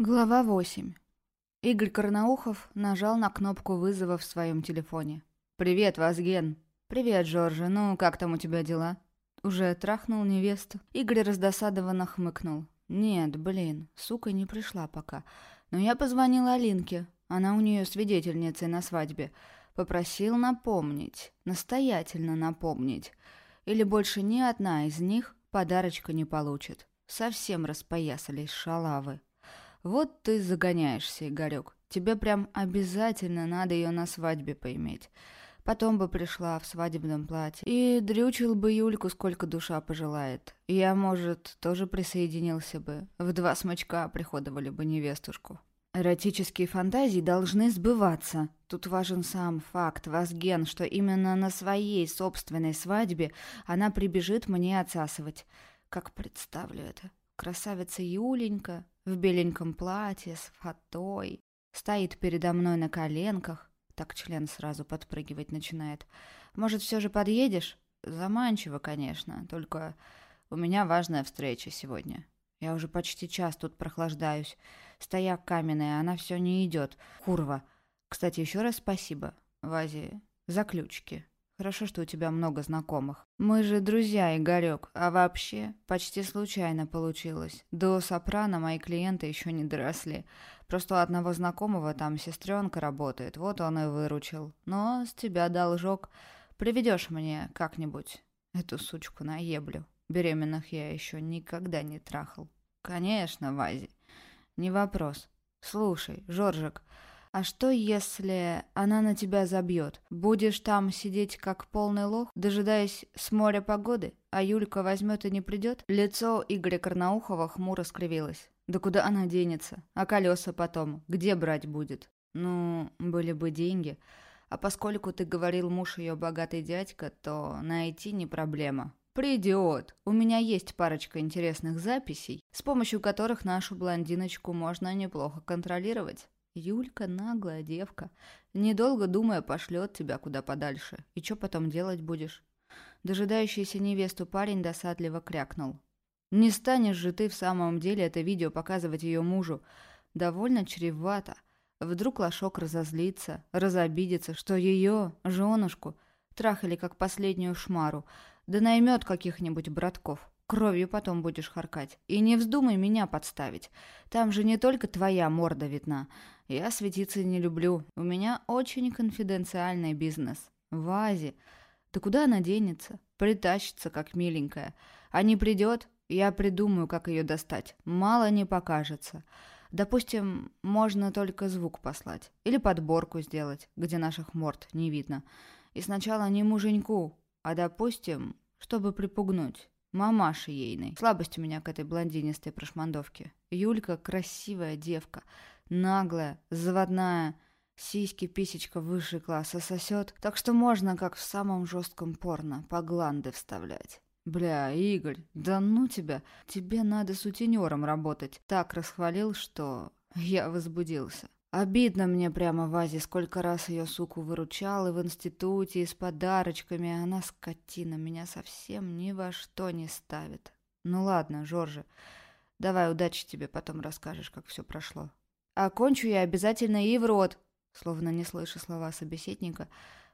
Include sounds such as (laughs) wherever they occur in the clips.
Глава 8. Игорь Карнаухов нажал на кнопку вызова в своем телефоне. «Привет, Вазген!» «Привет, Жоржи. Ну, как там у тебя дела?» «Уже трахнул невесту?» Игорь раздосадованно хмыкнул. «Нет, блин, сука не пришла пока. Но я позвонила Алинке. Она у нее свидетельница на свадьбе. Попросил напомнить. Настоятельно напомнить. Или больше ни одна из них подарочка не получит. Совсем распоясались шалавы». Вот ты загоняешься, Игорек. Тебе прям обязательно надо ее на свадьбе поиметь. Потом бы пришла в свадебном платье. И дрючил бы Юльку, сколько душа пожелает. Я, может, тоже присоединился бы. В два смычка приходовали бы невестушку. Эротические фантазии должны сбываться. Тут важен сам факт, Вазген, что именно на своей собственной свадьбе она прибежит мне отсасывать. Как представлю это? Красавица Юленька, в беленьком платье, с фатой, стоит передо мной на коленках. Так член сразу подпрыгивать начинает. Может, все же подъедешь? Заманчиво, конечно, только у меня важная встреча сегодня. Я уже почти час тут прохлаждаюсь. Стояк каменный, она все не идет. Курва. Кстати, еще раз спасибо, Вазе, за ключики. Хорошо, что у тебя много знакомых. Мы же друзья, Игорек. А вообще, почти случайно получилось. До Сопрано мои клиенты еще не доросли. Просто у одного знакомого там сестренка работает. Вот он и выручил. Но с тебя должок. Приведешь мне как-нибудь эту сучку на еблю. Беременных я еще никогда не трахал. Конечно, Вази. Не вопрос. Слушай, Жоржик, а что, если она на тебя забьет? Будешь там сидеть как полный лох, дожидаясь с моря погоды, а Юлька возьмет и не придет? Лицо Игоря Карнаухова хмуро скривилось. Да куда она денется? А колеса потом? Где брать будет? Ну, были бы деньги. А поскольку ты говорил, муж ее богатый дядька, то найти не проблема. «Придет. У меня есть парочка интересных записей, с помощью которых нашу блондиночку можно неплохо контролировать. Юлька наглая девка. Недолго думая, пошлет тебя куда подальше. И что потом делать будешь? Дожидающийся невесту парень досадливо крякнул. Не станешь же ты в самом деле это видео показывать ее мужу. Довольно чревато. Вдруг Лошок разозлится, разобидится, что ее, женушку, трахали как последнюю шмару, да наймет каких-нибудь братков. Кровью потом будешь харкать. И не вздумай меня подставить. Там же не только твоя морда видна. Я светиться не люблю. У меня очень конфиденциальный бизнес. В Азе. Да куда она денется? Притащится, как миленькая. А не придет, я придумаю, как ее достать. Мало не покажется. Допустим, можно только звук послать. Или подборку сделать, где наших морд не видно. И сначала не муженьку, а, допустим, чтобы припугнуть. Мамаши ейной. Слабость у меня к этой блондинистой прошмандовке. Юлька красивая девка, наглая, заводная, сиськи-писечка высший класса сосет, так что можно, как в самом жестком порно, по гланды вставлять. «Бля, Игорь, да ну тебя! Тебе надо сутенером работать!» Так расхвалил, что я возбудился. Обидно мне прямо в Азе, сколько раз ее суку выручал и в институте, и с подарочками. А она, скотина, меня совсем ни во что не ставит. Ну ладно, Жоржи, давай удачи тебе, потом расскажешь, как все прошло. Окончу я обязательно и в рот, словно не слыша слова собеседника,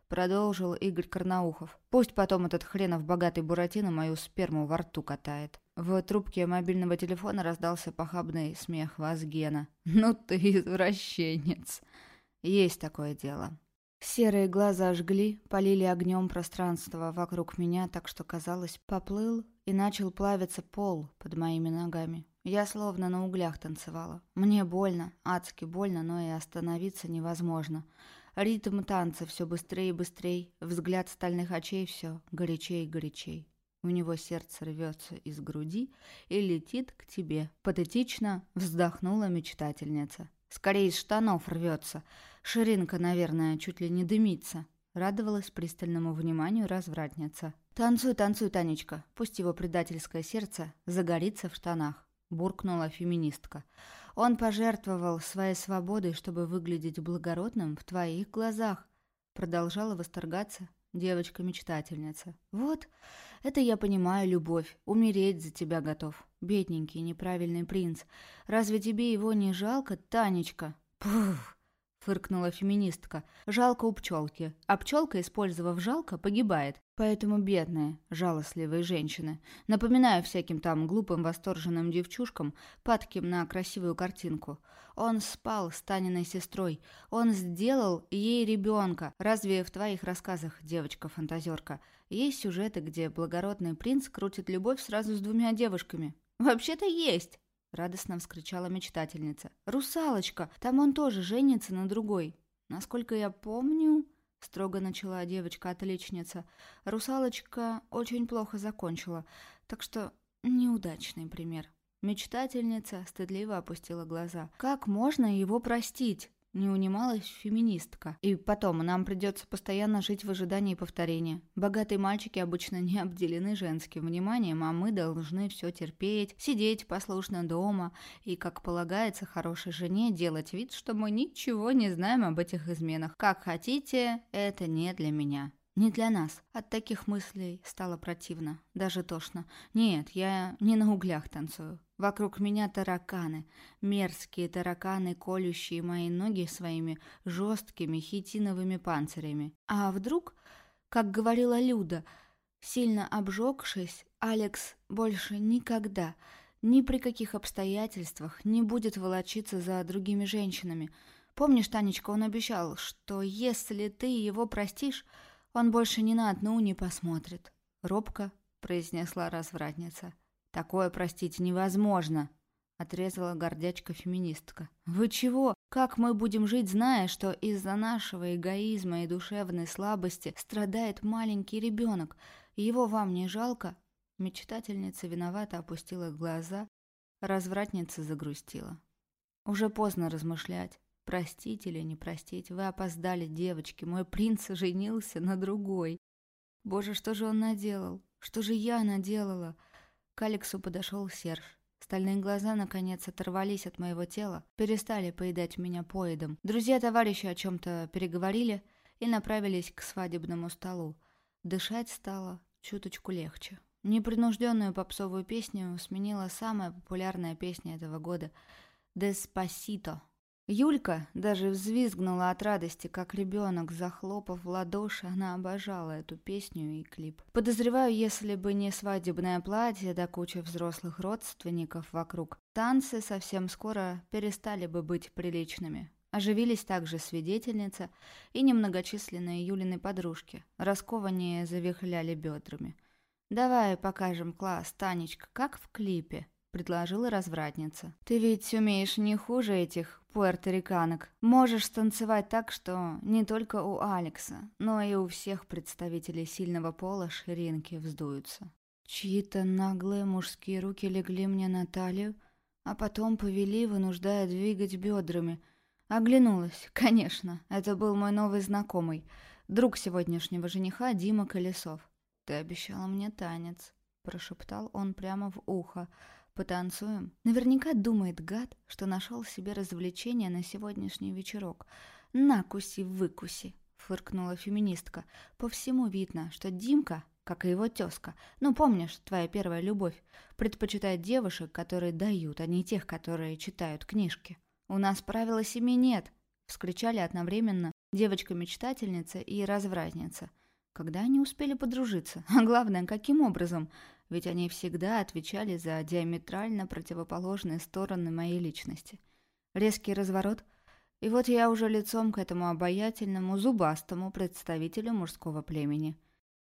продолжил Игорь Карнаухов. Пусть потом этот хренов богатый Буратино мою сперму во рту катает. В трубке мобильного телефона раздался похабный смех Вазгена. (laughs) «Ну ты извращенец!» «Есть такое дело». Серые глаза жгли, полили огнем пространство вокруг меня, так что, казалось, поплыл и начал плавиться пол под моими ногами. Я словно на углях танцевала. Мне больно, адски больно, но и остановиться невозможно. Ритм танца все быстрее и быстрее, взгляд стальных очей все горячей и горячей. У него сердце рвется из груди и летит к тебе. Патетично вздохнула мечтательница. Скорее из штанов рвется. Ширинка, наверное, чуть ли не дымится. Радовалась пристальному вниманию развратница. «Танцуй, танцуй, Танечка, пусть его предательское сердце загорится в штанах», – буркнула феминистка. «Он пожертвовал своей свободой, чтобы выглядеть благородным в твоих глазах», – продолжала восторгаться девочка-мечтательница. «Вот, это я понимаю любовь, умереть за тебя готов. Бедненький, неправильный принц. Разве тебе его не жалко, Танечка?» «Пух!» Фыркнула феминистка. «Жалко у пчелки, а пчелка, использовав жалко, погибает. Поэтому бедные, жалостливые женщины. Напоминаю всяким там глупым восторженным девчушкам, падким на красивую картинку. Он спал с Таниной сестрой. Он сделал ей ребенка. Разве в твоих рассказах, девочка-фантазерка, есть сюжеты, где благородный принц крутит любовь сразу с двумя девушками? Вообще-то есть!» Радостно вскричала мечтательница. «Русалочка! Там он тоже женится на другой. Насколько я помню...» Строго начала девочка-отличница. «Русалочка очень плохо закончила, так что неудачный пример». Мечтательница стыдливо опустила глаза. «Как можно его простить?» Не унималась феминистка. И потом, нам придется постоянно жить в ожидании повторения. Богатые мальчики обычно не обделены женским вниманием, а мы должны все терпеть, сидеть послушно дома и, как полагается хорошей жене, делать вид, что мы ничего не знаем об этих изменах. Как хотите, это не для меня. Не для нас. От таких мыслей стало противно, даже тошно. Нет, я не на углях танцую. Вокруг меня тараканы, мерзкие тараканы, колющие мои ноги своими жесткими хитиновыми панцирями. А вдруг, как говорила Люда, сильно обжегшись, Алекс больше никогда, ни при каких обстоятельствах не будет волочиться за другими женщинами. Помнишь, Танечка, он обещал, что если ты его простишь, он больше ни на одну не посмотрит. Робко произнесла развратница. Такое простить невозможно, отрезала гордячка-феминистка. Вы чего? Как мы будем жить, зная, что из-за нашего эгоизма и душевной слабости страдает маленький ребенок? Его вам не жалко? Мечтательница виновато опустила глаза, развратница загрустила. Уже поздно размышлять. Простить или не простить, вы опоздали, девочки, мой принц женился на другой. Боже, что же он наделал? Что же я наделала? К Алексу подошел Серж. Стальные глаза, наконец, оторвались от моего тела, перестали поедать меня поедом. Друзья-товарищи о чем-то переговорили и направились к свадебному столу. Дышать стало чуточку легче. Непринужденную попсовую песню сменила самая популярная песня этого года «Деспасито». Юлька даже взвизгнула от радости, как ребенок, захлопав в ладоши, она обожала эту песню и клип. Подозреваю, если бы не свадебное платье да куча взрослых родственников вокруг, танцы совсем скоро перестали бы быть приличными. Оживились также свидетельница и немногочисленные Юлины подружки, раскованнее завихляли бедрами. «Давай покажем класс, Танечка, как в клипе», — предложила развратница. «Ты ведь умеешь не хуже этих пуэрториканок. Можешь станцевать так, что не только у Алекса, но и у всех представителей сильного пола ширинки вздуются. Чьи-то наглые мужские руки легли мне на талию, а потом повели, вынуждая двигать бедрами. Оглянулась. Конечно, это был мой новый знакомый, друг сегодняшнего жениха Дима Колесов. «Ты обещала мне танец», — прошептал он прямо в ухо, — Потанцуем? Наверняка думает гад, что нашел себе развлечение на сегодняшний вечерок. Накуси-выкуси, фыркнула феминистка. По всему видно, что Димка, как и его тезка, ну помнишь, твоя первая любовь, предпочитает девушек, которые дают, а не тех, которые читают книжки. У нас правила семьи нет, вскричали одновременно девочка-мечтательница и развратница. Когда они успели подружиться? (laughs) А главное, каким образом? Ведь они всегда отвечали за диаметрально противоположные стороны моей личности. Резкий разворот, и вот я уже лицом к этому обаятельному, зубастому представителю мужского племени.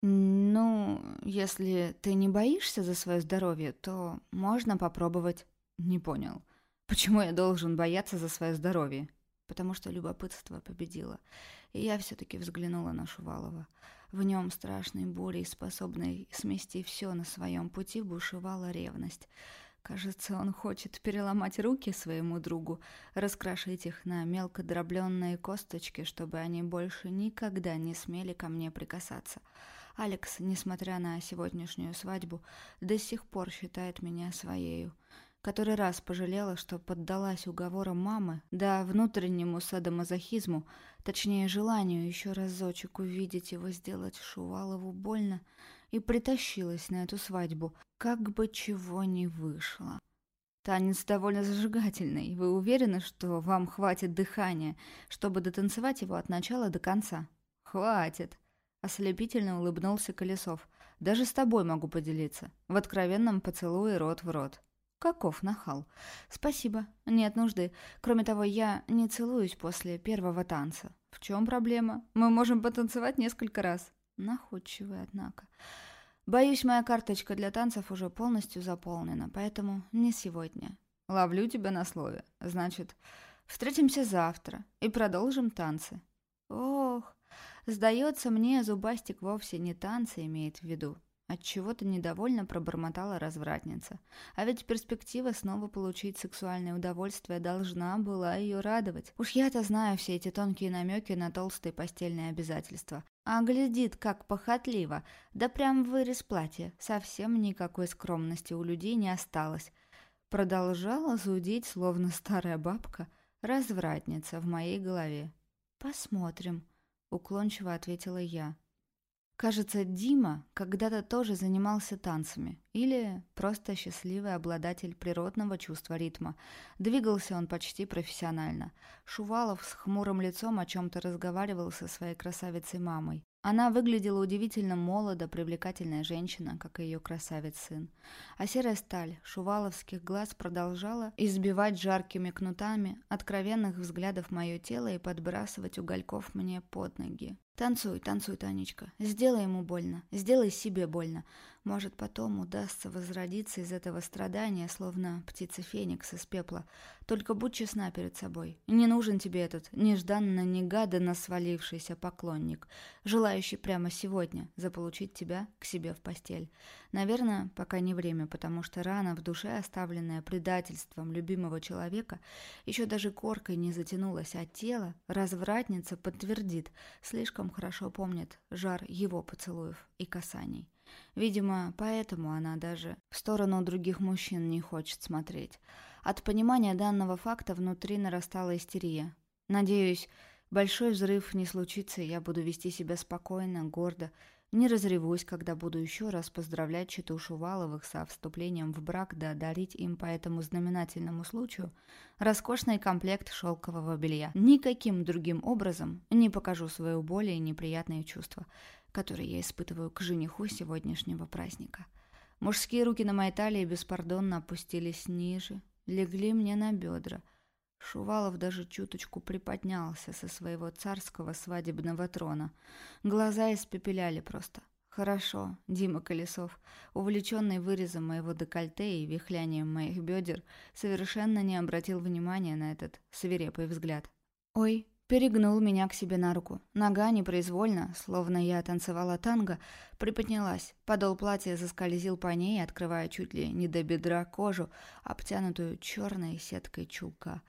«Ну, если ты не боишься за свое здоровье, то можно попробовать». «Не понял. Почему я должен бояться за свое здоровье?» «Потому что любопытство победило, и я все-таки взглянула на Шувалова». В нем страшной бурей, способной смести все на своем пути, бушевала ревность. Кажется, он хочет переломать руки своему другу, раскрошить их на мелко дробленные косточки, чтобы они больше никогда не смели ко мне прикасаться. Алекс, несмотря на сегодняшнюю свадьбу, до сих пор считает меня своею. Который раз пожалела, что поддалась уговорам мамы, да внутреннему садомазохизму, точнее желанию еще разочек увидеть его сделать Шувалову больно, и притащилась на эту свадьбу, как бы чего ни вышло. Танец довольно зажигательный. Вы уверены, что вам хватит дыхания, чтобы дотанцевать его от начала до конца? Хватит. Ослепительно улыбнулся Колесов. Даже с тобой могу поделиться. В откровенном поцелуе рот в рот. Каков нахал. Спасибо, нет нужды. Кроме того, я не целуюсь после первого танца. В чем проблема? Мы можем потанцевать несколько раз. Находчивый, однако. Боюсь, моя карточка для танцев уже полностью заполнена, поэтому не сегодня. Ловлю тебя на слове. Значит, встретимся завтра и продолжим танцы. Ох, сдается мне, Зубастик вовсе не танцы имеет в виду. Отчего-то недовольно пробормотала развратница. А ведь перспектива снова получить сексуальное удовольствие должна была ее радовать. Уж я-то знаю все эти тонкие намеки на толстые постельные обязательства. А глядит, как похотливо. Да прям вырез платья. Совсем никакой скромности у людей не осталось. Продолжала зудить, словно старая бабка, развратница в моей голове. «Посмотрим», — уклончиво ответила я. Кажется, Дима когда-то тоже занимался танцами. Или просто счастливый обладатель природного чувства ритма. Двигался он почти профессионально. Шувалов с хмурым лицом о чем-то разговаривал со своей красавицей-мамой. Она выглядела удивительно молодо, привлекательная женщина, как и ее красавец-сын. А серая сталь шуваловских глаз продолжала избивать жаркими кнутами откровенных взглядов мое тело и подбрасывать угольков мне под ноги. «Танцуй, танцуй, Танечка. Сделай ему больно. Сделай себе больно. Может, потом удастся возродиться из этого страдания, словно птица Феникс из пепла. Только будь честна перед собой. Не нужен тебе этот нежданно-негаданно свалившийся поклонник, желающий прямо сегодня заполучить тебя к себе в постель. Наверное, пока не время, потому что рана в душе, оставленная предательством любимого человека, еще даже коркой не затянулась, а тело, развратница, подтвердит, слишком хорошо помнит жар его поцелуев и касаний. Видимо, поэтому она даже в сторону других мужчин не хочет смотреть. От понимания данного факта внутри нарастала истерия. Надеюсь, большой взрыв не случится, и я буду вести себя спокойно, гордо, не разревусь, когда буду еще раз поздравлять читу Шуваловых со вступлением в брак, да дарить им по этому знаменательному случаю роскошный комплект шелкового белья. Никаким другим образом не покажу свое более неприятные чувства который я испытываю к жениху сегодняшнего праздника. Мужские руки на моей талии беспардонно опустились ниже, легли мне на бедра. Шувалов даже чуточку приподнялся со своего царского свадебного трона. Глаза испепеляли просто. Хорошо, Дима Колесов, увлеченный вырезом моего декольте и вихлянием моих бедер, совершенно не обратил внимания на этот свирепый взгляд. «Ой, Перегнул меня к себе на руку. Нога непроизвольно, словно я танцевала танго, приподнялась. Подол платья заскользил по ней, открывая чуть ли не до бедра кожу, обтянутую черной сеткой чулка.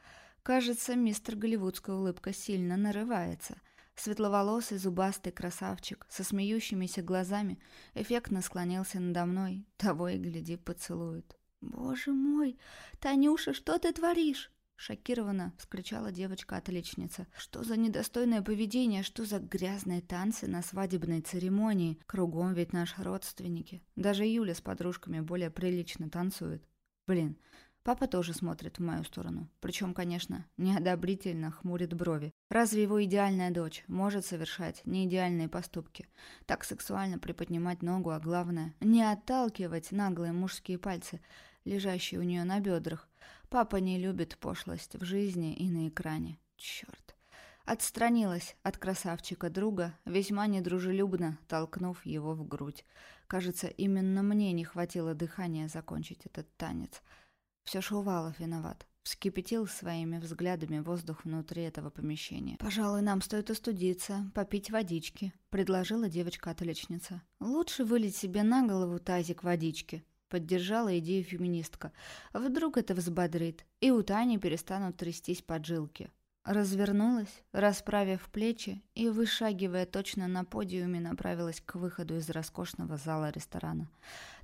Кажется, мистер Голливудская улыбка сильно нарывается. Светловолосый зубастый красавчик со смеющимися глазами эффектно склонился надо мной, того и гляди поцелует. «Боже мой! Танюша, что ты творишь?» Шокированно вскричала девочка-отличница. Что за недостойное поведение, что за грязные танцы на свадебной церемонии? Кругом ведь наши родственники. Даже Юля с подружками более прилично танцует. Блин, папа тоже смотрит в мою сторону. Причем, конечно, неодобрительно хмурит брови. Разве его идеальная дочь может совершать неидеальные поступки? Так сексуально приподнимать ногу, а главное, не отталкивать наглые мужские пальцы, лежащие у нее на бедрах, Папа не любит пошлость в жизни и на экране. Черт. Отстранилась от красавчика друга, весьма недружелюбно толкнув его в грудь. Кажется, именно мне не хватило дыхания закончить этот танец. Все Шувалов виноват. Вскипятил своими взглядами воздух внутри этого помещения. «Пожалуй, нам стоит остудиться, попить водички», — предложила девочка-отличница. «Лучше вылить себе на голову тазик водички», Поддержала идею феминистка. Вдруг это взбодрит, и у Тани перестанут трястись поджилки. Развернулась, расправив плечи и, вышагивая точно на подиуме, направилась к выходу из роскошного зала ресторана.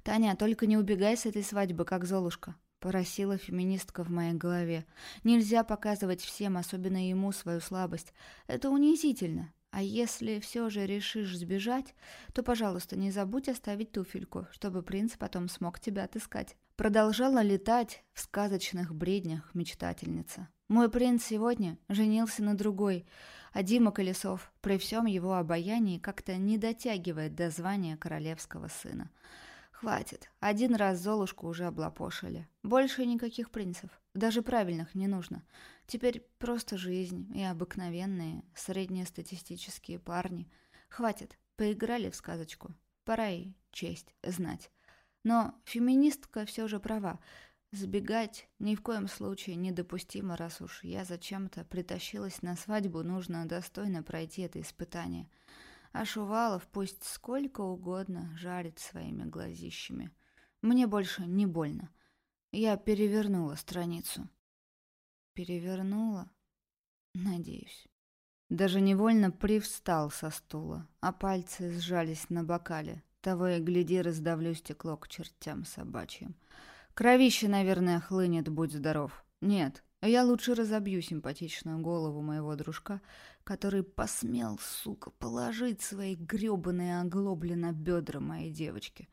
«Таня, только не убегай с этой свадьбы, как Золушка!» Поросила феминистка в моей голове. Нельзя показывать всем, особенно ему, свою слабость. Это унизительно. А если все же решишь сбежать, то, пожалуйста, не забудь оставить туфельку, чтобы принц потом смог тебя отыскать. Продолжала летать в сказочных бреднях мечтательница. Мой принц сегодня женился на другой, а Дима Колесов при всем его обаянии как-то не дотягивает до звания королевского сына. Хватит, один раз Золушку уже облапошили. Больше никаких принцев, даже правильных не нужно. Теперь просто жизнь и обыкновенные среднестатистические парни. Хватит, поиграли в сказочку. Пора и честь знать. Но феминистка все же права. Сбегать ни в коем случае недопустимо, раз уж я зачем-то притащилась на свадьбу, нужно достойно пройти это испытание. А Шувалов пусть сколько угодно жарит своими глазищами. Мне больше не больно. Я перевернула страницу. Перевернула? Надеюсь. Даже невольно привстал со стула, а пальцы сжались на бокале. Того и гляди, раздавлю стекло к чертям собачьим. Кровище, наверное, хлынет, будь здоров. Нет, я лучше разобью симпатичную голову моего дружка, который посмел, сука, положить свои грёбаные оглобли на бедра моей девочки.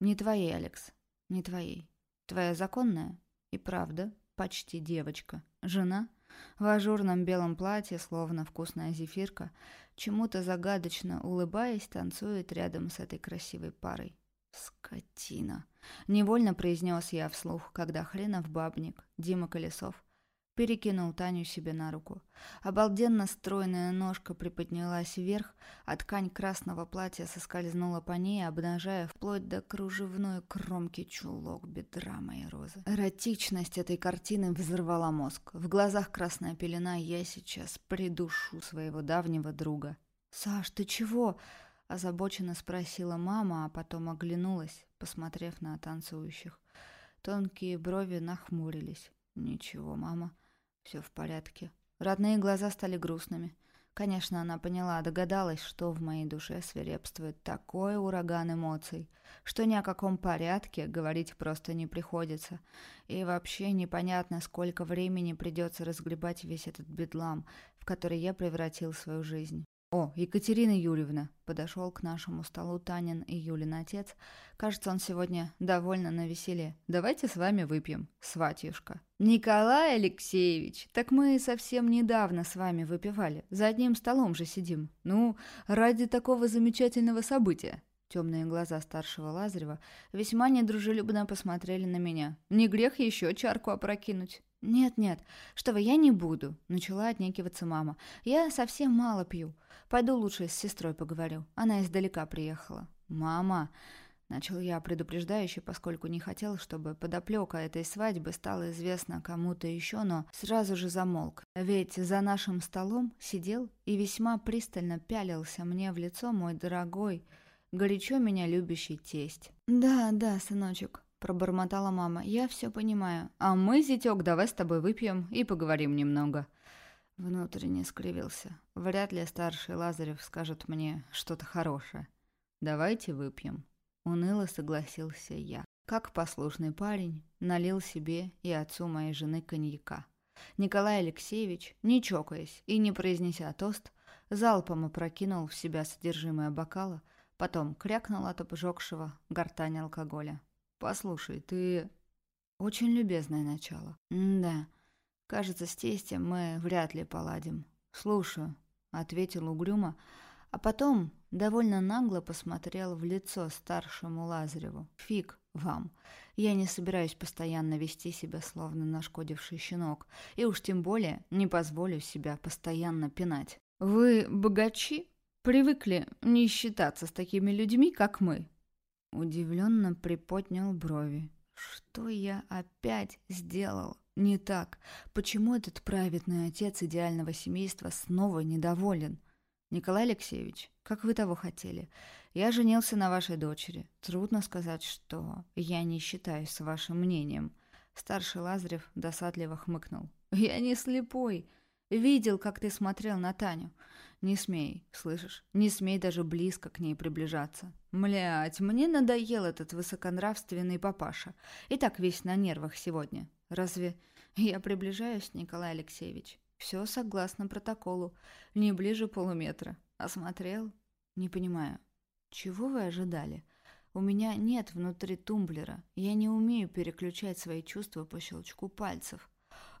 Не твоей, Алекс, не твоей. Твоя законная и правда почти девочка. Жена в ажурном белом платье, словно вкусная зефирка, чему-то загадочно улыбаясь, танцует рядом с этой красивой парой. Скотина. Невольно произнес я вслух, когда хренов бабник, Дима Колесов, перекинул Таню себе на руку. Обалденно стройная ножка приподнялась вверх, а ткань красного платья соскользнула по ней, обнажая вплоть до кружевной кромки чулок бедра моей розы. Эротичность этой картины взорвала мозг. В глазах красная пелена, я сейчас придушу своего давнего друга. «Саш, ты чего?» — озабоченно спросила мама, а потом оглянулась, посмотрев на танцующих. Тонкие брови нахмурились. «Ничего, мама, все в порядке». Родные глаза стали грустными. Конечно, она поняла, догадалась, что в моей душе свирепствует такой ураган эмоций, что ни о каком порядке говорить просто не приходится. И вообще непонятно, сколько времени придется разгребать весь этот бедлам, в который я превратил свою жизнь. «О, Екатерина Юрьевна!» — подошел к нашему столу Танин и Юлин отец. «Кажется, он сегодня довольно на веселе. Давайте с вами выпьем, сватьюшка». «Николай Алексеевич, так мы совсем недавно с вами выпивали. За одним столом же сидим. Ну, ради такого замечательного события». Темные глаза старшего Лазарева весьма недружелюбно посмотрели на меня. «Не грех еще чарку опрокинуть». «Нет-нет, что вы, я не буду», — начала отнекиваться мама. «Я совсем мало пью. Пойду лучше с сестрой поговорю. Она издалека приехала». «Мама», — начал я предупреждающе, поскольку не хотел, чтобы подоплека этой свадьбы стала известна кому-то еще, но сразу же замолк. Ведь за нашим столом сидел и весьма пристально пялился мне в лицо мой дорогой, горячо меня любящий тесть. «Да, да, сыночек», пробормотала мама. «Я все понимаю. А мы, зятек, давай с тобой выпьем и поговорим немного». Внутренне скривился. Вряд ли старший Лазарев скажет мне что-то хорошее. «Давайте выпьем». Уныло согласился я. Как послушный парень, налил себе и отцу моей жены коньяка. Николай Алексеевич, не чокаясь и не произнеся тост, залпом опрокинул в себя содержимое бокала, потом крякнул от обжегшего гортани алкоголя. «Послушай, ты...» «Очень любезное начало». «Да. Кажется, с тестем мы вряд ли поладим». «Слушаю», — ответил угрюмо, а потом довольно нагло посмотрел в лицо старшему Лазареву. «Фиг вам. Я не собираюсь постоянно вести себя, словно нашкодивший щенок, и уж тем более не позволю себя постоянно пинать. Вы богачи? Привыкли не считаться с такими людьми, как мы. Удивленно приподнял брови. Что я опять сделал? Не так. Почему этот праведный отец идеального семейства снова недоволен? Николай Алексеевич, как вы того хотели? Я женился на вашей дочери. Трудно сказать, что я не считаюсь с вашим мнением. Старший Лазарев досадливо хмыкнул. Я не слепой. Видел, как ты смотрел на Таню. Не смей, слышишь? Не смей даже близко к ней приближаться. Млять, мне надоел этот высоконравственный папаша. И так весь на нервах сегодня. Разве я приближаюсь, Николай Алексеевич? Все согласно протоколу. Не ближе полуметра. Осмотрел? Не понимаю. Чего вы ожидали? У меня нет внутри тумблера. Я не умею переключать свои чувства по щелчку пальцев.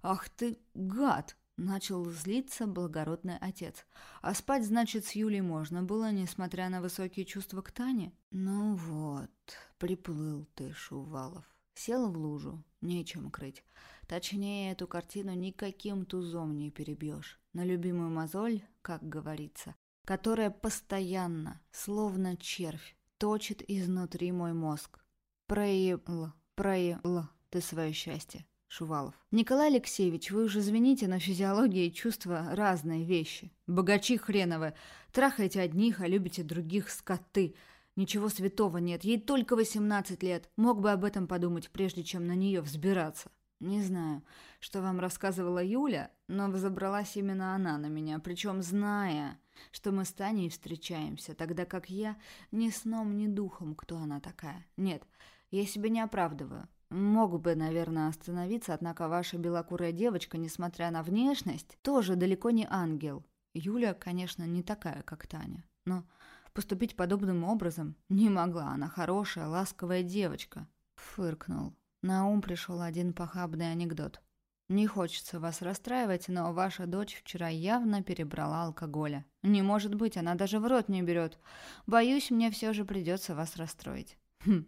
Ах ты гад! Начал злиться благородный отец. А спать, значит, с Юлей можно было, несмотря на высокие чувства к Тане? Ну вот, приплыл ты, Шувалов. Сел в лужу, нечем крыть. Точнее, эту картину никаким тузом не перебьешь. На любимую мозоль, как говорится, которая постоянно, словно червь, точит изнутри мой мозг. Проел, проел ты свое счастье. Шувалов. «Николай Алексеевич, вы уже извините, но физиология и чувства – разные вещи. Богачи хреновы. Трахаете одних, а любите других скоты. Ничего святого нет, ей только 18 лет. Мог бы об этом подумать, прежде чем на нее взбираться. Не знаю, что вам рассказывала Юля, но взобралась именно она на меня, причем зная, что мы с Таней встречаемся, тогда как я ни сном, ни духом, кто она такая. Нет, я себя не оправдываю. Мог бы, наверное, остановиться, однако ваша белокурая девочка, несмотря на внешность, тоже далеко не ангел. Юля, конечно, не такая, как Таня, но поступить подобным образом не могла. Она хорошая, ласковая девочка. Фыркнул. На ум пришел один похабный анекдот. Не хочется вас расстраивать, но ваша дочь вчера явно перебрала алкоголя. Не может быть, она даже в рот не берет. Боюсь, мне все же придется вас расстроить. Хм,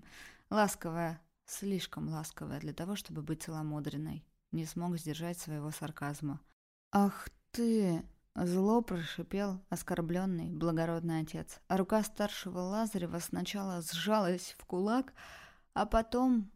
ласковая, Слишком ласковая для того, чтобы быть целомудренной. Не смог сдержать своего сарказма. «Ах ты!» Зло прошипел оскорбленный благородный отец, а рука старшего Лазарева сначала сжалась в кулак, а потом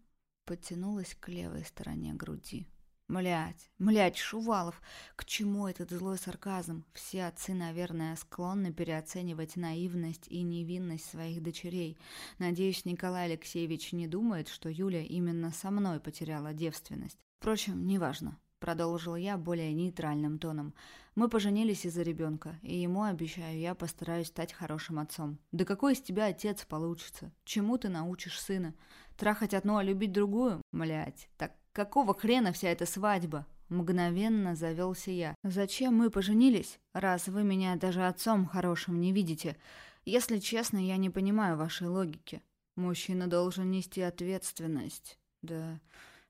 потянулась к левой стороне груди. Млять, млять, Шувалов, к чему этот злой сарказм? Все отцы, наверное, склонны переоценивать наивность и невинность своих дочерей. Надеюсь, Николай Алексеевич не думает, что Юля именно со мной потеряла девственность. Впрочем, неважно. Продолжил я более нейтральным тоном. Мы поженились из-за ребенка, и ему, обещаю, я постараюсь стать хорошим отцом. Да какой из тебя отец получится? Чему ты научишь сына? Трахать одну, а любить другую? Млять, так Какого хрена вся эта свадьба? Мгновенно завелся я. Зачем мы поженились, раз вы меня даже отцом хорошим не видите? Если честно, я не понимаю вашей логики. Мужчина должен нести ответственность. Да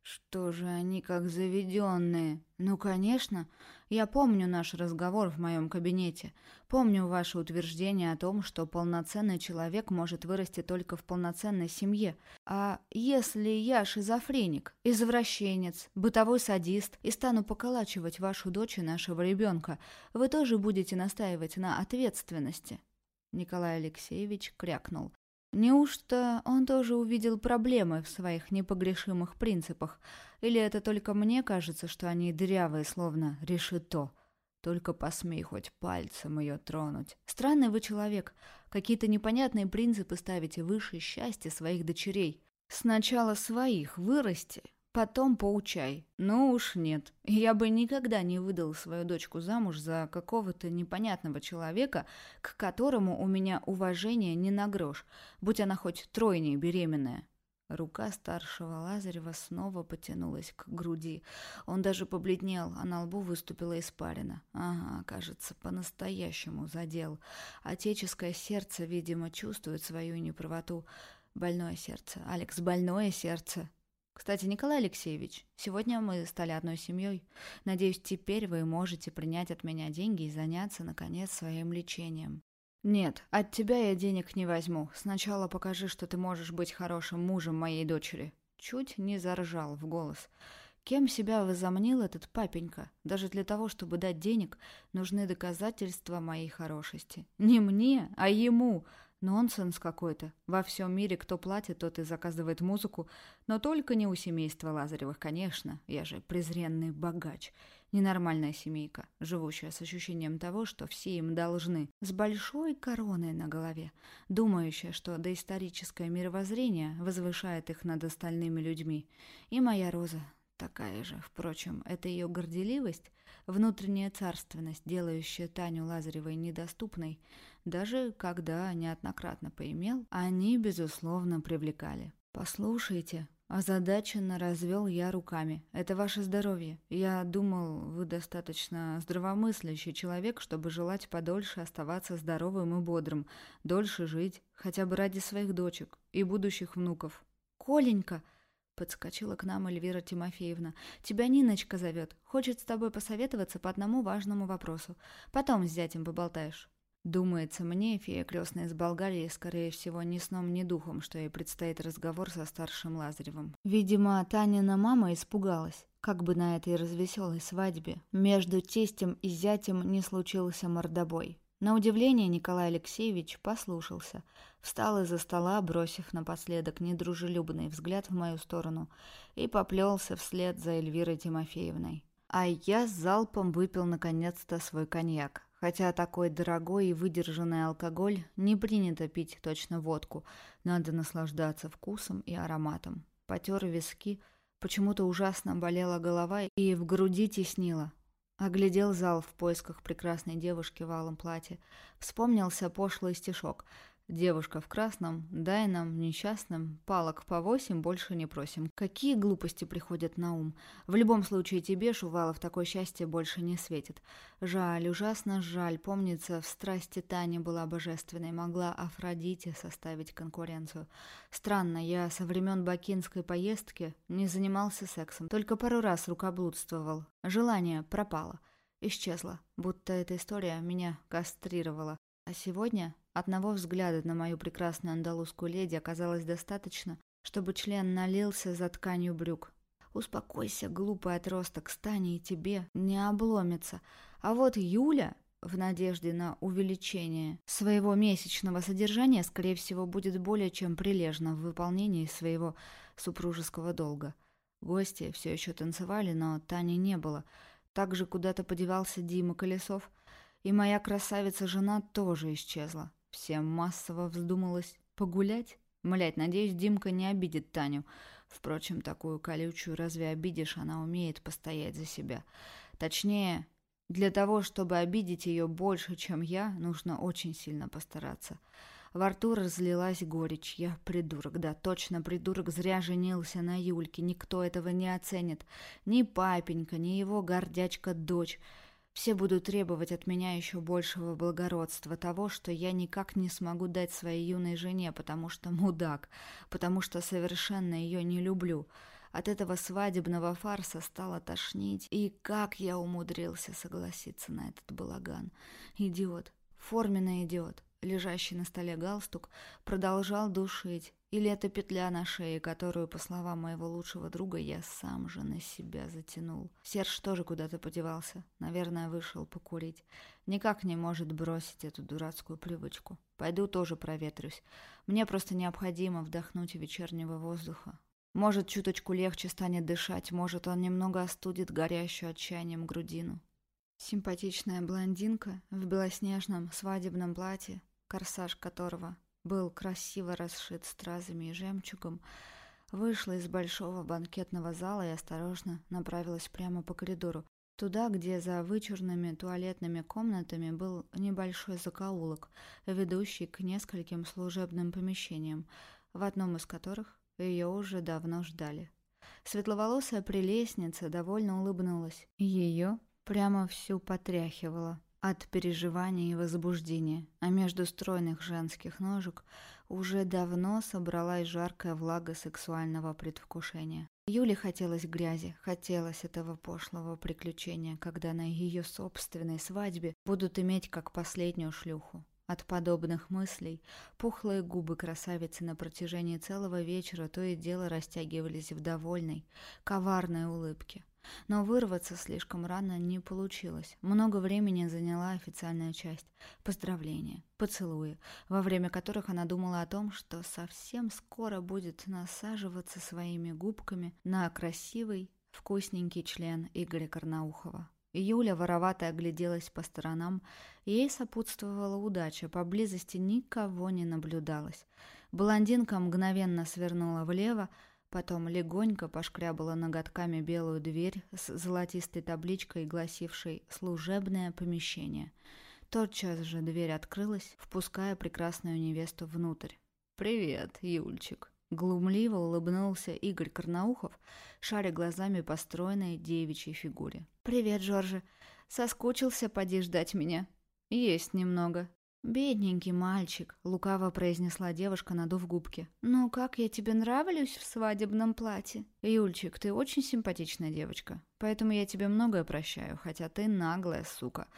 что же они как заведенные? Ну, конечно. Я помню наш разговор в моем кабинете. Помню ваше утверждение о том, что полноценный человек может вырасти только в полноценной семье. А если я шизофреник, извращенец, бытовой садист и стану поколачивать вашу дочь и нашего ребенка, вы тоже будете настаивать на ответственности?» Николай Алексеевич крякнул. Неужто он тоже увидел проблемы в своих непогрешимых принципах? Или это только мне кажется, что они дырявые, словно решето? Только посмей хоть пальцем ее тронуть. Странный вы человек. Какие-то непонятные принципы ставите выше счастья своих дочерей. Сначала своих вырасти, Потом поучай. Ну уж нет. Я бы никогда не выдал свою дочку замуж за какого-то непонятного человека, к которому у меня уважение не на грош, будь она хоть тройней беременная. Рука старшего Лазарева снова потянулась к груди. Он даже побледнел, а на лбу выступила испарина. Ага, кажется, по-настоящему задел. Отеческое сердце, видимо, чувствует свою неправоту. Больное сердце. Алекс, больное сердце. Кстати, Николай Алексеевич, сегодня мы стали одной семьей. Надеюсь, теперь вы можете принять от меня деньги и заняться, наконец, своим лечением. Нет, от тебя я денег не возьму. Сначала покажи, что ты можешь быть хорошим мужем моей дочери. Чуть не заржал в голос. Кем себя возомнил этот папенька? Даже для того, чтобы дать денег, нужны доказательства моей хорошести. Не мне, а ему. Нонсенс какой-то. Во всем мире кто платит, тот и заказывает музыку. Но только не у семейства Лазаревых, конечно. Я же презренный богач. Ненормальная семейка, живущая с ощущением того, что все им должны. С большой короной на голове. Думающая, что доисторическое мировоззрение возвышает их над остальными людьми. И моя Роза такая же. Впрочем, это ее горделивость, внутренняя царственность, делающая Таню Лазаревой недоступной, даже когда неоднократно поимел, они, безусловно, привлекали. «Послушайте», Озадаченно развел я руками. «Это ваше здоровье. Я думал, вы достаточно здравомыслящий человек, чтобы желать подольше оставаться здоровым и бодрым, дольше жить, хотя бы ради своих дочек и будущих внуков». «Коленька!» — подскочила к нам Эльвира Тимофеевна. «Тебя Ниночка зовет. Хочет с тобой посоветоваться по одному важному вопросу. Потом с зятем поболтаешь». Думается мне, фея крестная из Болгарии, скорее всего, ни сном, ни духом, что ей предстоит разговор со старшим Лазаревым. Видимо, Танина мама испугалась, как бы на этой развеселой свадьбе. Между тестем и зятем не случился мордобой. На удивление Николай Алексеевич послушался, встал из-за стола, бросив напоследок недружелюбный взгляд в мою сторону, и поплелся вслед за Эльвирой Тимофеевной. А я с залпом выпил наконец-то свой коньяк, Хотя такой дорогой и выдержанный алкоголь не принято пить точно водку, надо наслаждаться вкусом и ароматом. Потер виски, почему-то ужасно болела голова и в груди теснило. Оглядел зал в поисках прекрасной девушки в алом платье. Вспомнился пошлый стишок — Девушка в красном, дай нам, несчастным, палок по восемь больше не просим. Какие глупости приходят на ум. В любом случае тебе, Шувалов, такое счастье больше не светит. Жаль, ужасно жаль. Помнится, в страсти Тани была божественной, могла Афродите составить конкуренцию. Странно, я со времен бакинской поездки не занимался сексом, только пару раз рукоблудствовал. Желание пропало. Исчезло, будто эта история меня кастрировала. А сегодня Одного взгляда на мою прекрасную андалузскую леди оказалось достаточно, чтобы член налился за тканью брюк. «Успокойся, глупый отросток, стань и тебе не обломится. А вот Юля, в надежде на увеличение своего месячного содержания, скорее всего, будет более чем прилежна в выполнении своего супружеского долга. Гости все еще танцевали, но Тани не было. Также куда-то подевался Дима Колесов, и моя красавица-жена тоже исчезла. Всем массово вздумалось погулять. Млять, надеюсь, Димка не обидит Таню. Впрочем, такую колючую разве обидишь, она умеет постоять за себя. Точнее, для того, чтобы обидеть ее больше, чем я, нужно очень сильно постараться. Во рту разлилась горечь. Я придурок, да, точно придурок, зря женился на Юльке. Никто этого не оценит. Ни папенька, ни его гордячка-дочь. Все будут требовать от меня еще большего благородства, того, что я никак не смогу дать своей юной жене, потому что мудак, потому что совершенно ее не люблю. От этого свадебного фарса стало тошнить, и как я умудрился согласиться на этот балаган. Идиот, форменный идиот. Лежащий на столе галстук продолжал душить, или это петля на шее, которую, по словам моего лучшего друга, я сам же на себя затянул. Серж тоже куда-то подевался. Наверное, вышел покурить. Никак не может бросить эту дурацкую привычку. Пойду тоже проветрюсь. Мне просто необходимо вдохнуть вечернего воздуха. Может, чуточку легче станет дышать, может, он немного остудит горящую отчаянием грудину. Симпатичная блондинка в белоснежном свадебном платье, корсаж которого был красиво расшит стразами и жемчугом, вышла из большого банкетного зала и осторожно направилась прямо по коридору, туда, где за вычурными туалетными комнатами был небольшой закоулок, ведущий к нескольким служебным помещениям, в одном из которых ее уже давно ждали. Светловолосая прелестница довольно улыбнулась. Ее прямо всю потряхивала от переживания и возбуждения, а между стройных женских ножек уже давно собралась жаркая влага сексуального предвкушения. Юле хотелось грязи, хотелось этого пошлого приключения, когда на ее собственной свадьбе будут иметь как последнюю шлюху. От подобных мыслей пухлые губы красавицы на протяжении целого вечера то и дело растягивались в довольной, коварной улыбке. Но вырваться слишком рано не получилось. Много времени заняла официальная часть. Поздравления, поцелуи, во время которых она думала о том, что совсем скоро будет насаживаться своими губками на красивый, вкусненький член Игоря Карнаухова. Юля воровато огляделась по сторонам, ей сопутствовала удача, поблизости никого не наблюдалось. Блондинка мгновенно свернула влево, Потом легонько пошкрябала ноготками белую дверь с золотистой табличкой, гласившей «Служебное помещение». Тотчас же дверь открылась, впуская прекрасную невесту внутрь. «Привет, Юльчик!» Глумливо улыбнулся Игорь Карнаухов, шаря глазами по стройной девичьей фигуре. «Привет, Жоржи! Соскучился, поди ждать меня?» «Есть немного», «Бедненький мальчик», — лукаво произнесла девушка, надув губки. «Ну, как я тебе нравлюсь в свадебном платье?» «Юльчик, ты очень симпатичная девочка, поэтому я тебе многое прощаю, хотя ты наглая сука.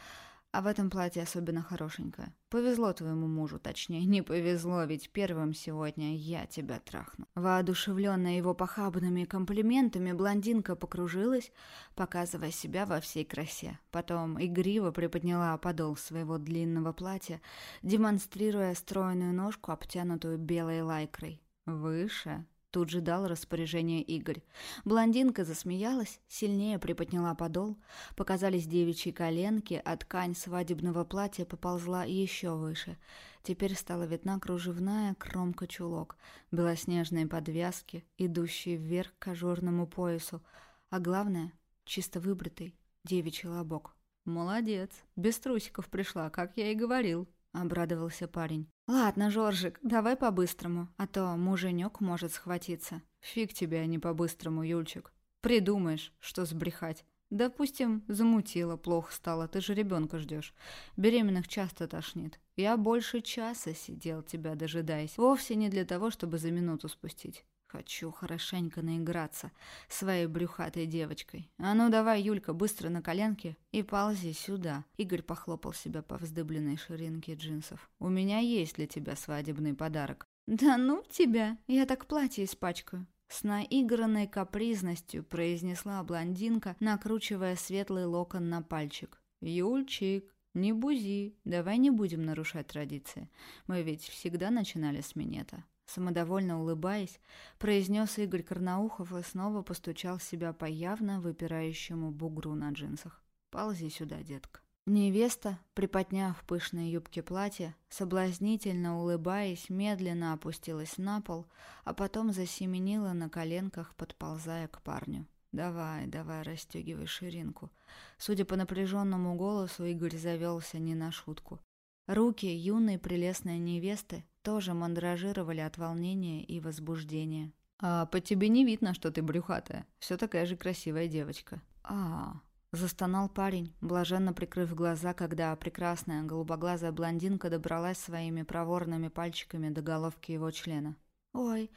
А в этом платье особенно хорошенькое. Повезло твоему мужу, точнее, не повезло, ведь первым сегодня я тебя трахну. Воодушевленная его похабными комплиментами, блондинка покружилась, показывая себя во всей красе. Потом игриво приподняла подол своего длинного платья, демонстрируя стройную ножку, обтянутую белой лайкрой. Выше, Тут же дал распоряжение Игорь. Блондинка засмеялась, сильнее приподняла подол. Показались девичьи коленки, а ткань свадебного платья поползла еще выше. Теперь стала видна кружевная кромка чулок, белоснежные подвязки, идущие вверх к ажурному поясу, а главное — чисто выбритый девичий лобок. «Молодец, без трусиков пришла, как я и говорил», — обрадовался парень. «Ладно, Жоржик, давай по-быстрому, а то муженек может схватиться». «Фиг тебе, а не по-быстрому, Юльчик. Придумаешь, что сбрехать. Допустим, замутила, плохо стало, ты же ребенка ждешь. Беременных часто тошнит. Я больше часа сидел тебя дожидаясь. Вовсе не для того, чтобы за минуту спустить. Хочу хорошенько наиграться своей брюхатой девочкой. А ну давай, Юлька, быстро на коленки и ползи сюда. Игорь похлопал себя по вздыбленной ширинке джинсов. У меня есть для тебя свадебный подарок. Да ну тебя, я так платье испачкаю. С наигранной капризностью произнесла блондинка, накручивая светлый локон на пальчик. «Юльчик, не бузи, давай не будем нарушать традиции. Мы ведь всегда начинали с минета». Самодовольно улыбаясь, произнес Игорь Карнаухов и снова постучал себя по явно выпирающему бугру на джинсах. «Ползи сюда, детка». Невеста, приподняв пышные юбки платья, соблазнительно улыбаясь, медленно опустилась на пол, а потом засеменила на коленках, подползая к парню. «Давай, давай, расстегивай ширинку». Судя по напряженному голосу, Игорь завелся не на шутку. Руки юной прелестной невесты тоже мандражировали от волнения и возбуждения. «А по тебе не видно, что ты брюхатая. Все такая же красивая девочка». «А, Застонал парень, блаженно прикрыв глаза, когда прекрасная голубоглазая блондинка добралась своими проворными пальчиками до головки его члена. «Ой,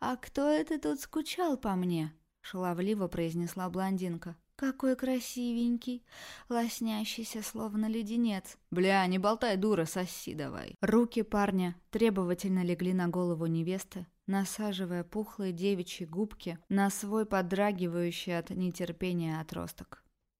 а кто это тут скучал по мне?» — шаловливо произнесла блондинка. «Какой красивенький, лоснящийся, словно леденец». «Бля, не болтай, дура, соси давай». Руки парня требовательно легли на голову невесты, насаживая пухлые девичьи губки на свой подрагивающий от нетерпения отросток.